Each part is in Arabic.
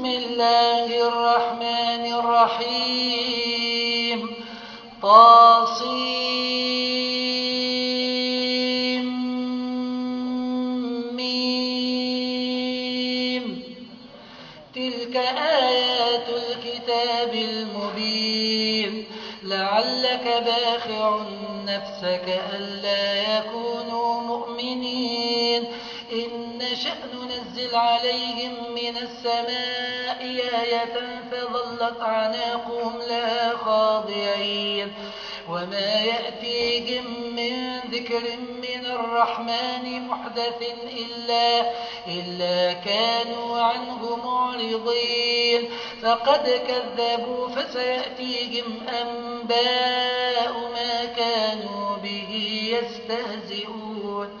بسم الله الرحمن الرحيم. طاصيم ميم. تلك آيات الكتاب المبين. لعلك باخع نفسك ألا يكونوا مؤمنين. إن نشأ ننزل عليهم من السماء فظلت عناقهم لها خاضعين وما يأتيهم من ذكر من الرحمن محدث إلا, إلا كانوا عنه معرضين فقد كذبوا فسيأتيهم أنباء ما كانوا به يستهزئون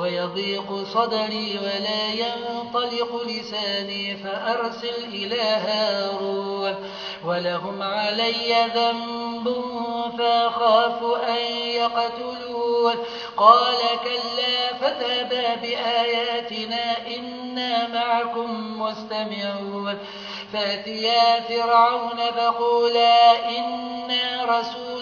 ويضيق صدري ولا ينطلق لساني فأرسل إلى هارون. ولهم علي ذنب فأخاف أن يقتلون. قال كلا فتابا بآياتنا إنا معكم مستمعون. فأتيا فرعون فقولا إنا رسول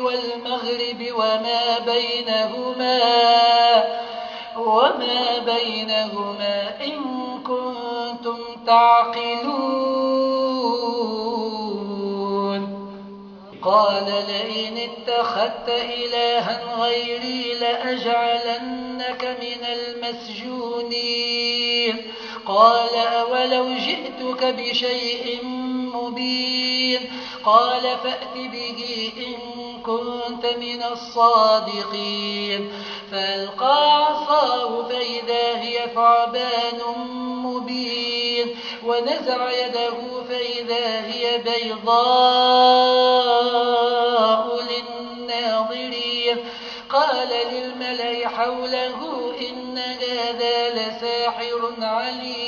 والمغرب وما بينهما وما بينهما إن كنتم تعقلون. قال لئن اتخذت إلها غيري لأجعلنك من المسجونين. قال أولو جئتك بشيء مبين. قال فأت به إن كنت من الصادقين. فألقى عصاه فإذا هي ثعبان مبين. ونزع يده فإذا هي بيضاء للناظرين. قال للملأ حوله إن هذا لساحر عليم.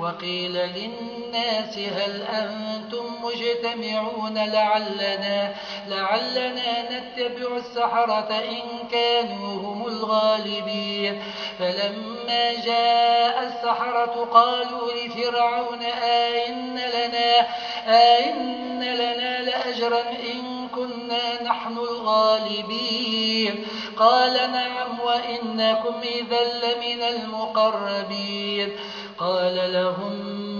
وقيل للناس هل أنتم مجتمعون لعلنا, لعلنا نتبع السحرة إن كانوا هم الغالبين. فلما جاء السحرة قالوا لفرعون آئن لنا, آئن لنا لأجرا إن كنا نحن الغالبين. قال نعم وإنكم إذا لمن المقربين. قال لهم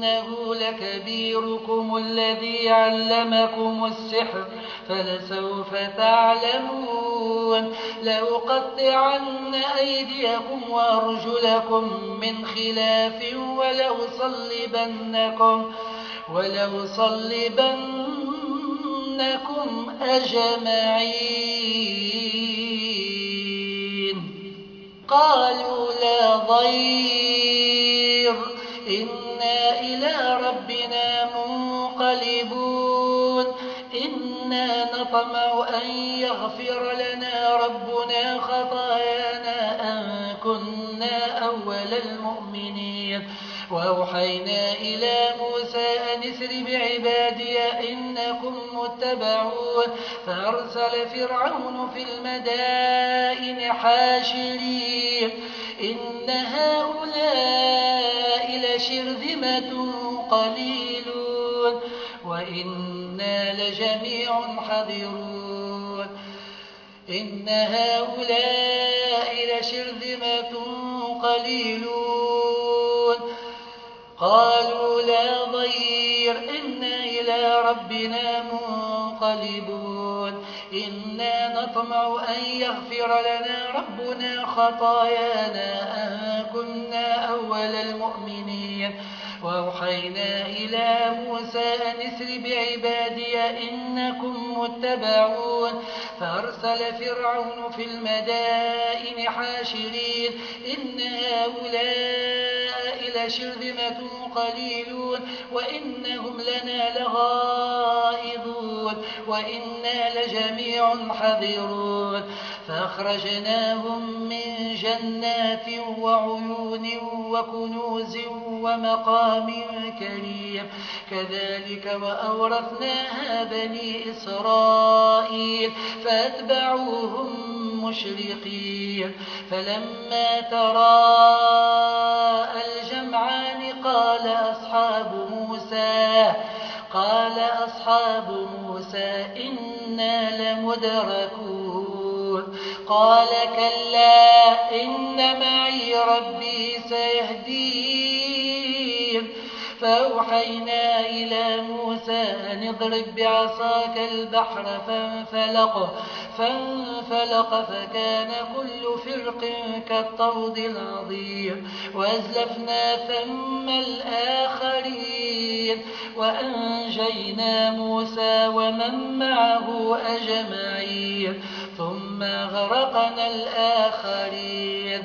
إنه لكبيركم الذي علمكم السحر فلسوف تعلمون. لأقطعن أيديكم وأرجلكم من خلاف ولأصلبنكم, ولأصلبنكم أجمعين. قالوا لا ضير إنا نطمع أن يغفر لنا ربنا خطايانا أن كنا أول المؤمنين. وأوحينا إلى موسى أن اسر بعبادي إنكم متبعون. فأرسل فرعون في المدائن حاشرين. إن هؤلاء لشرذمة قليلون. وإنا لجميع حذرون إن هؤلاء لشرذمة قليلون. قالوا لا ضير إنا إلى ربنا منقلبون. إنا نطمع أن يغفر لنا ربنا خطايانا أن كنا أول المؤمنين. وأوحينا إلى موسى أن اسر بعبادي إنكم متبعون. فأرسل فرعون في المدائن حاشرين. إن هؤلاء لشرذمة قليلون وإنهم لنا لغائظون وإنا لجميع حذرون فأخرجناهم من جنات وعيون وكنوز ومقام كريم كذلك وأورثناها بني إسرائيل فأتبعوهم مشرقين فلما تراءى موسى. قال أصحاب موسى إنا لمدركون. قال كلا إن معي ربي سيهدين. فأوحينا إلى موسى أن اضرب بعصاك البحر فانفلق, فانفلق فكان كل فرق كالطرد العظيم وأزلفنا ثم الآخرين وأنجينا موسى ومن معه أجمعين ثم غرقنا الآخرين.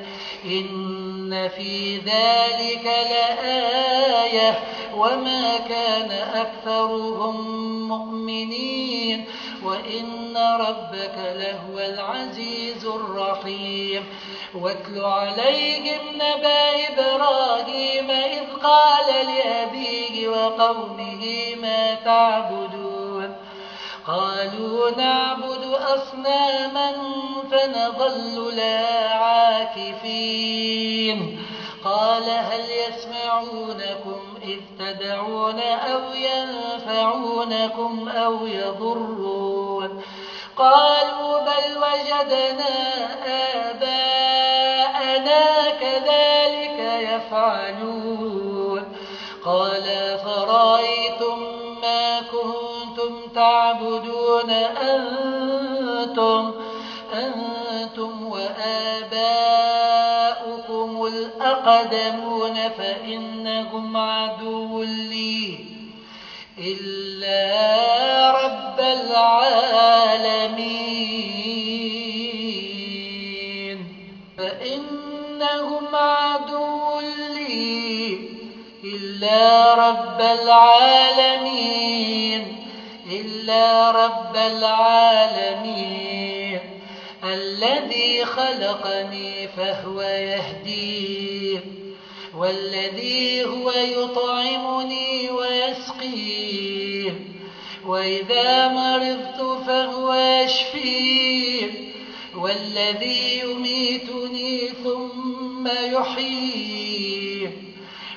إن في ذلك لآية وما كان أكثرهم مؤمنين وإن ربك لهو العزيز الرحيم واتل عليهم نبا إبراهيم إذ قال لأبيه وقومه ما تعبدون قالوا نعبد أصناما فنظل لا عاكفين. قال هل يسمعونكم إذ تدعون أو ينفعونكم أو يضرون؟ قالوا بل وجدنا آباءنا كذلك يفعلون. قال فرأيتم تعبدون أنتم, أنتم وآباؤكم الأقدمون فإنهم عدو لي إلا رب العالمين فإنهم عدو لي إلا رب العالمين إلا رب العالمين. الذي خلقني فهو يهدين والذي هو يطعمني ويسقين وإذا مرضت فهو يشفين والذي يميتني ثم يحيين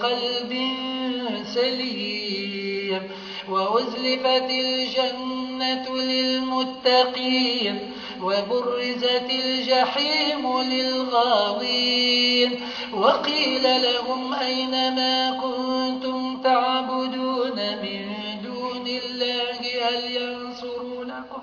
بقلب سليم وأزلفت الجنة للمتقين وبرزت الجحيم للغاوين وقيل لهم أين ما كنتم تعبدون من دون الله هل ينصرونكم؟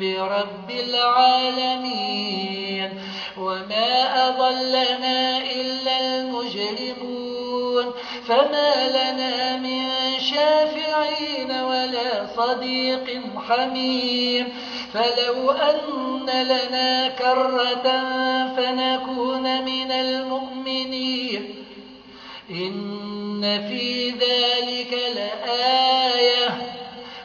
برب العالمين وما أضلنا إلا المجرمون فما لنا من شافعين ولا صديق حميم فلو أن لنا كرة فنكون من المؤمنين إن في ذلك لآية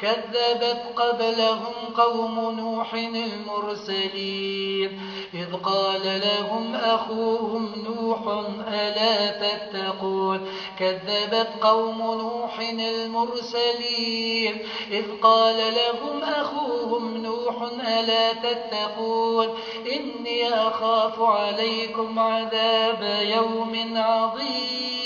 كذبت قبلهم قوم نوح المرسلين. إذ قال لهم أخوهم نوح ألا تتقون؟ كذبت قوم نوح المرسلين. إذ قال لهم أخوهم نوح ألا تتقون؟ إني أخاف عليكم عذاب يوم عظيم.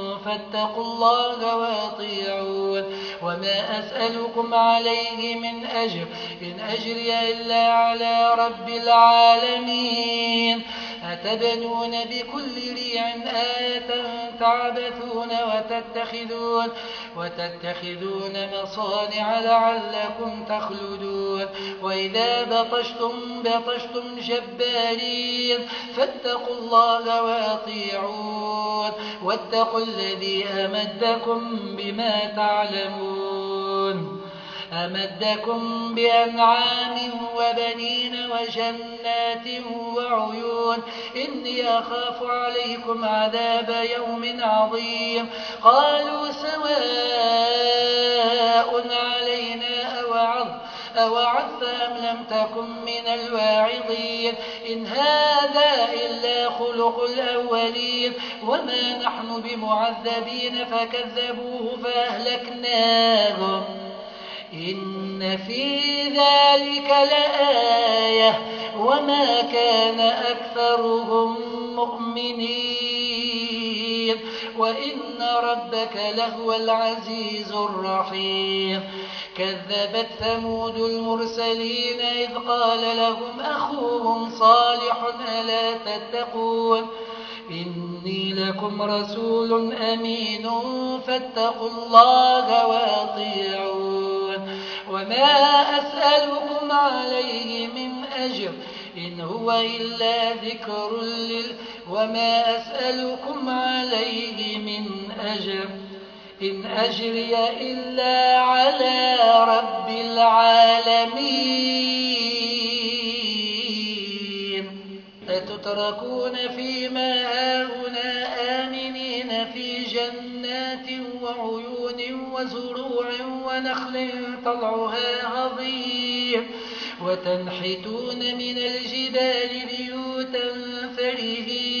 فاتقوا الله وأطيعون. وما أسألكم عليه من أجر إن أجري إلا على رب العالمين. أتبنون بكل ريع آية تعبثون وتتخذون, وتتخذون مصانع لعلكم تخلدون وإذا بطشتم بطشتم جبارين فاتقوا الله وأطيعون واتقوا الذي أمدكم بما تعلمون أمدكم بأنعام وبنين وجنات وعيون إني أخاف عليكم عذاب يوم عظيم. قالوا سواء علينا أوعظ أوعظت أم لم تكن من الواعظين. إن هذا إلا خلق الأولين. وما نحن بمعذبين. فكذبوه فأهلكناهم. إن في ذلك لآية وما كان أكثرهم مؤمنين وإن ربك لهو العزيز الرحيم كذبت ثمود المرسلين إذ قال لهم أخوهم صالح ألا تتقون إني لكم رسول أمين فاتقوا الله وأطيعون وما أسألكم عليه من أجر إن هو إلا ذكر لل وما أسألكم عليه من أجر إن أجري إلا على رب العالمين. أتتركون فيما هاهنا وزروع ونخل طلعها هضيم وتنحتون من الجبال بيوتا فرهين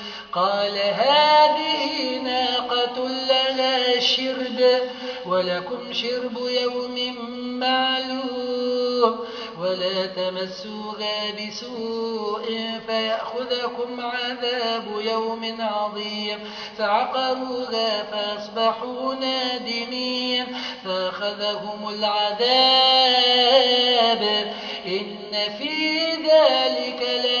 قال هذه ناقة لها شرب ولكم شرب يوم معلوم ولا تمسوها بسوء فيأخذكم عذاب يوم عظيم. فعقروها فأصبحوا نادمين فأخذهم العذاب. إن في ذلك لآية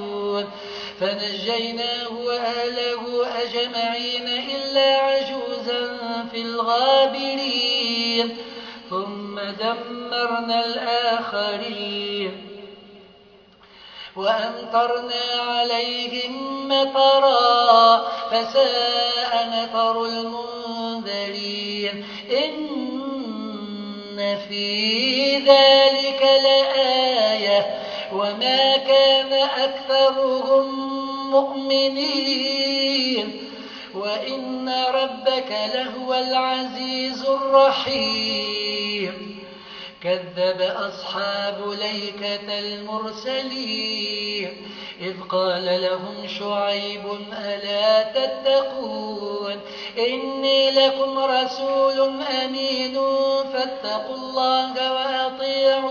فنجيناه وأهله أجمعين إلا عجوزا في الغابرين ثم دمرنا الآخرين. وأمطرنا عليهم مطرا فساء مطر المنذرين. إن في ذلك لآية وما كان أكثرهم مؤمنين. وإن ربك لهو العزيز الرحيم. كذب أصحاب ليكة المرسلين. إذ قال لهم شعيب ألا تتقون؟ إني لكم رسول أمين فاتقوا الله وأطيعون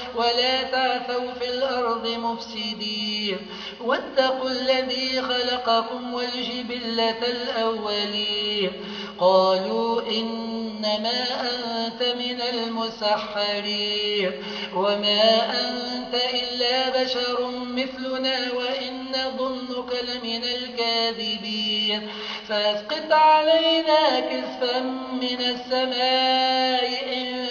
ولا تعثوا في الأرض مفسدين. واتقوا الذي خلقكم والجبلة الأولين. قالوا إنما أنت من المسحرين. وما أنت إلا بشر مثلنا وإن نظنك لمن الكاذبين. فأسقط علينا كسفا من السماء إن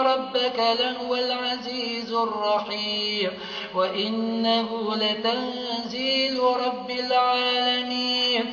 ربك لهو العزيز الرحيم وإنه لتنزيل رب العالمين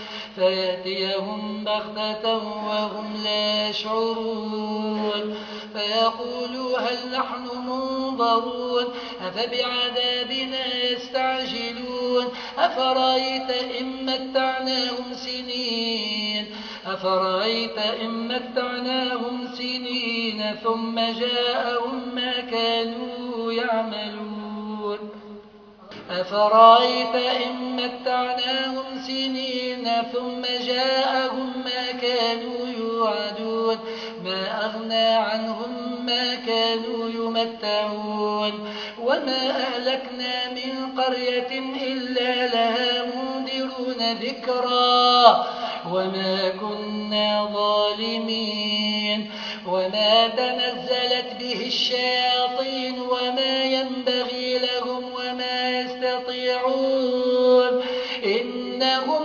فياتيهم بغتة وهم لا يشعرون. فيقولوا هل نحن منظرون؟ أفبعذابنا يستعجلون؟ أفرأيت إن متعناهم سنين؟ أفرأيت إن متعناهم سنين ثم جاءهم ما كانوا يعملون؟ أفرأيت إن متعناهم سنين ثم جاءهم ما كانوا يوعدون ما أغنى عنهم ما كانوا يمتعون وما أهلكنا من قرية إلا لها منذرون ذكرا وما كنا ظالمين وما تنزلت به الشياطين وما ينبغي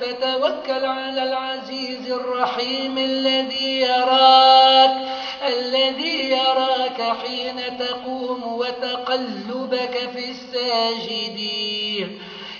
فتوكل على العزيز الرحيم الذي يراك الذي يراك حين تقوم وتقلبك في الساجدين.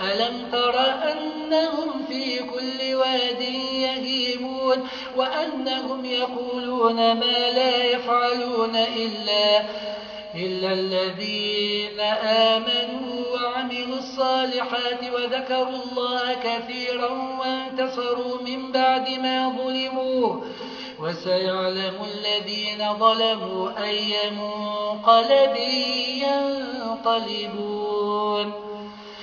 ألم تر أنهم في كل واد يهيمون وأنهم يقولون ما لا يفعلون إلا إلا الذين آمنوا وعملوا الصالحات وذكروا الله كثيرا وانتصروا من بعد ما ظلموا. وسيعلم الذين ظلموا أي منقلب ينقلبون.